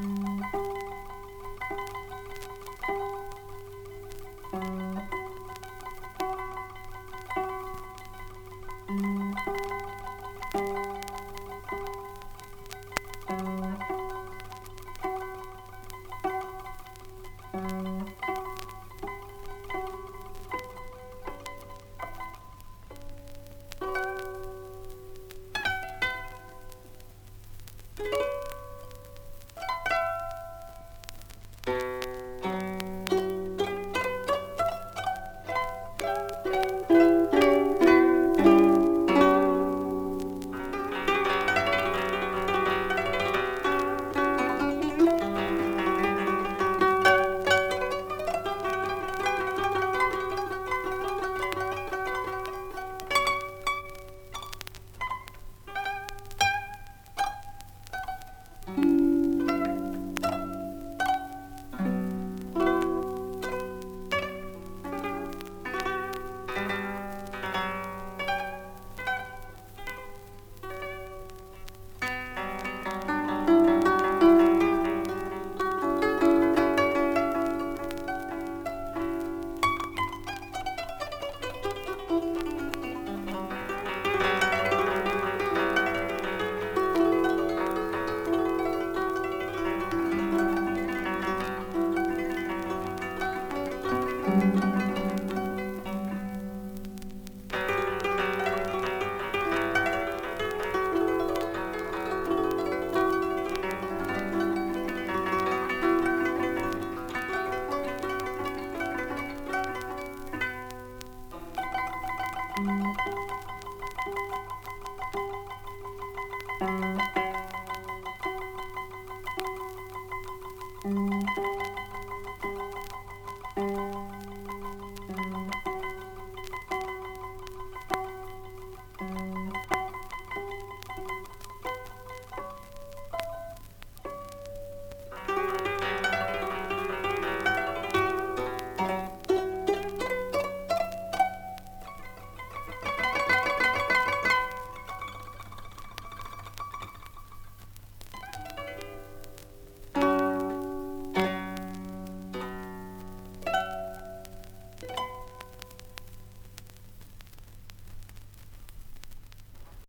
thank you Música